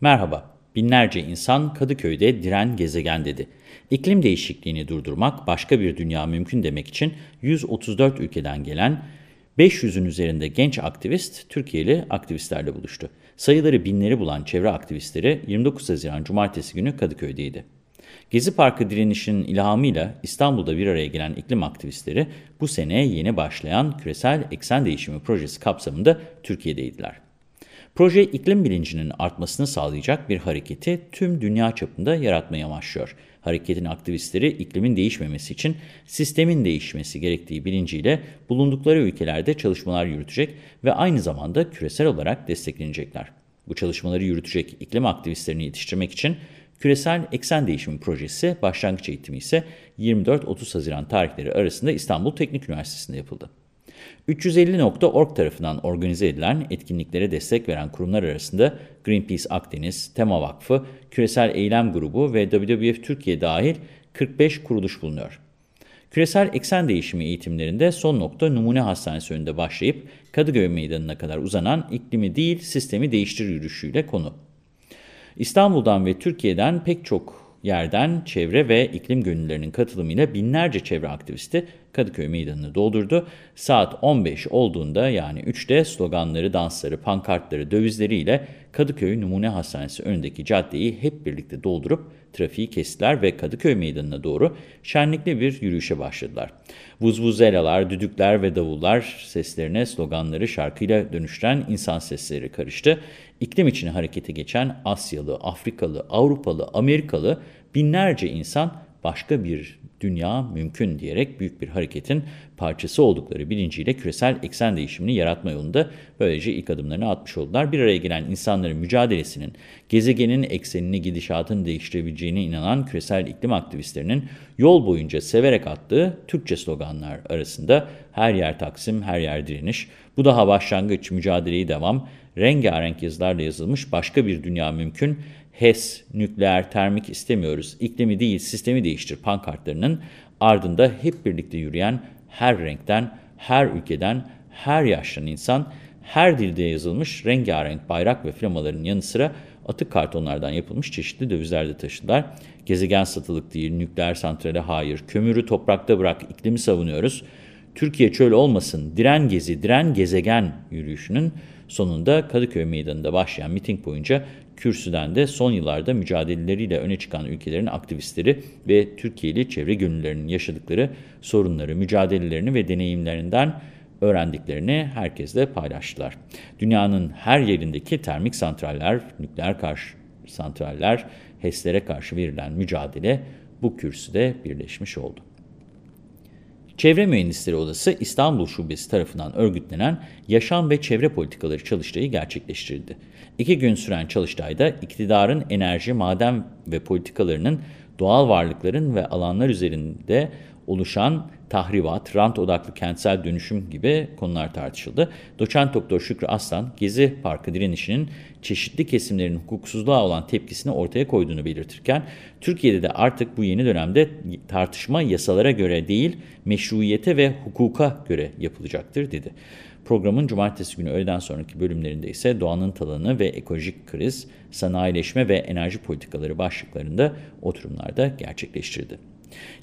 Merhaba, binlerce insan Kadıköy'de diren gezegen dedi. İklim değişikliğini durdurmak başka bir dünya mümkün demek için 134 ülkeden gelen 500'ün üzerinde genç aktivist Türkiye'li aktivistlerle buluştu. Sayıları binleri bulan çevre aktivistleri 29 Haziran Cumartesi günü Kadıköy'deydi. Gezi Parkı direnişinin ilhamıyla İstanbul'da bir araya gelen iklim aktivistleri bu sene yeni başlayan küresel eksen değişimi projesi kapsamında Türkiye'deydiler. Proje iklim bilincinin artmasını sağlayacak bir hareketi tüm dünya çapında yaratmaya amaçlıyor. Hareketin aktivistleri iklimin değişmemesi için sistemin değişmesi gerektiği bilinciyle bulundukları ülkelerde çalışmalar yürütecek ve aynı zamanda küresel olarak desteklenecekler. Bu çalışmaları yürütecek iklim aktivistlerini yetiştirmek için Küresel Eksen Değişimi Projesi başlangıç eğitimi ise 24-30 Haziran tarihleri arasında İstanbul Teknik Üniversitesi'nde yapıldı. 350.org tarafından organize edilen etkinliklere destek veren kurumlar arasında Greenpeace Akdeniz, Tema Vakfı, Küresel Eylem Grubu ve WWF Türkiye dahil 45 kuruluş bulunuyor. Küresel eksen değişimi eğitimlerinde son nokta numune hastanesi önünde başlayıp Kadıköy Meydanı'na kadar uzanan iklimi değil sistemi değiştir yürüyüşüyle konu. İstanbul'dan ve Türkiye'den pek çok yerden çevre ve iklim gönüllülerinin katılımıyla binlerce çevre aktivisti Kadıköy Meydanı'nı doldurdu. Saat 15 olduğunda yani 3'te sloganları, dansları, pankartları, dövizleriyle Kadıköy Numune Hastanesi önündeki caddeyi hep birlikte doldurup trafiği kestiler ve Kadıköy Meydanı'na doğru şenlikli bir yürüyüşe başladılar. Vuzvuzelalar, düdükler ve davullar seslerine sloganları şarkıyla dönüştüren insan sesleri karıştı. İklim için harekete geçen Asyalı, Afrikalı, Avrupalı, Amerikalı binlerce insan başka bir dünya mümkün diyerek büyük bir hareketin parçası oldukları bilinciyle küresel eksen değişimini yaratma yolunda böylece ilk adımlarını atmış oldular. Bir araya gelen insanların mücadelesinin gezegenin eksenini gidişatını değiştirebileceğine inanan küresel iklim aktivistlerinin yol boyunca severek attığı Türkçe sloganlar arasında her yer Taksim, her yer direniş, bu daha başlangıç, mücadeleyi devam, rengarenk yazılarla yazılmış başka bir dünya mümkün, HES, nükleer, termik istemiyoruz, iklimi değil sistemi değiştir pankartlarının ardında hep birlikte yürüyen her renkten, her ülkeden, her yaştan insan, her dilde yazılmış rengarenk bayrak ve flamaların yanı sıra atık kartonlardan yapılmış çeşitli dövizler de taşıdılar. Gezegen satılık değil, nükleer santrale hayır, kömürü toprakta bırak, iklimi savunuyoruz. Türkiye çöl olmasın, diren gezi, diren gezegen yürüyüşünün sonunda Kadıköy Meydanı'nda başlayan miting boyunca kürsüden de son yıllarda mücadeleleriyle öne çıkan ülkelerin aktivistleri ve Türkiye'li çevre gönüllülerinin yaşadıkları sorunları, mücadelelerini ve deneyimlerinden öğrendiklerini herkesle paylaştılar. Dünyanın her yerindeki termik santraller, nükleer karşı santraller, HES'lere karşı verilen mücadele bu kürsüde birleşmiş oldu. Çevre Mühendisleri Odası İstanbul Şubesi tarafından örgütlenen yaşam ve çevre politikaları çalıştayı gerçekleştirildi. İki gün süren çalıştayda iktidarın enerji, maden ve politikalarının doğal varlıkların ve alanlar üzerinde oluşan tahribat, rant odaklı kentsel dönüşüm gibi konular tartışıldı. Doçent Doktor Şükrü Aslan, Gezi Parkı direnişinin çeşitli kesimlerin hukuksuzluğa olan tepkisini ortaya koyduğunu belirtirken, Türkiye'de de artık bu yeni dönemde tartışma yasalara göre değil, meşruiyete ve hukuka göre yapılacaktır dedi. Programın cumartesi günü öğleden sonraki bölümlerinde ise doğanın talanı ve ekolojik kriz, sanayileşme ve enerji politikaları başlıklarında oturumlarda gerçekleştirdi.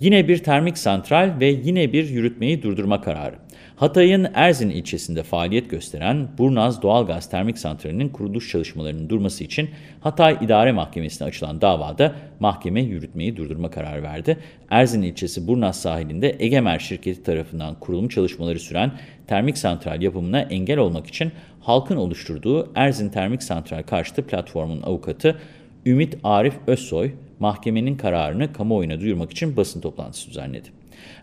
Yine bir termik santral ve yine bir yürütmeyi durdurma kararı. Hatay'ın Erzin ilçesinde faaliyet gösteren Burnaz Doğalgaz Termik Santrali'nin kuruluş çalışmalarının durması için Hatay İdare Mahkemesi'ne açılan davada mahkeme yürütmeyi durdurma kararı verdi. Erzin ilçesi Burnaz sahilinde Egemer şirketi tarafından kurulum çalışmaları süren termik santral yapımına engel olmak için halkın oluşturduğu Erzin Termik Santral karşıtı platformun avukatı Ümit Arif Özsoy, mahkemenin kararını kamuoyuna duyurmak için basın toplantısı düzenledi.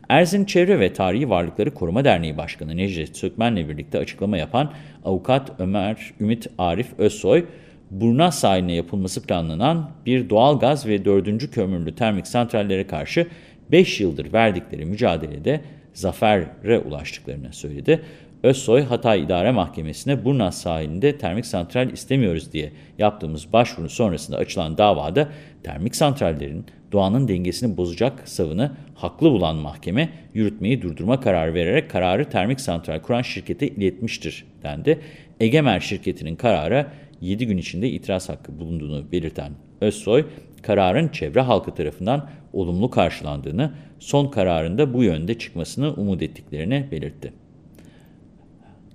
Erzin Çevre ve Tarihi Varlıkları Koruma Derneği Başkanı Necdet Sökmen'le birlikte açıklama yapan avukat Ömer Ümit Arif Özsoy, Burnaz sahiline yapılması planlanan bir doğal gaz ve dördüncü kömürlü termik santrallere karşı 5 yıldır verdikleri mücadelede zafere ulaştıklarını söyledi. Özsoy, Hatay İdare Mahkemesi'ne Burnaz sahilinde termik santral istemiyoruz diye yaptığımız başvuru sonrasında açılan davada termik santrallerin doğanın dengesini bozacak savını haklı bulan mahkeme yürütmeyi durdurma kararı vererek kararı termik santral kuran şirkete iletmiştir dendi. Egemer şirketinin kararı 7 gün içinde itiraz hakkı bulunduğunu belirten Özsoy, kararın çevre halkı tarafından olumlu karşılandığını, son kararında bu yönde çıkmasını umut ettiklerini belirtti.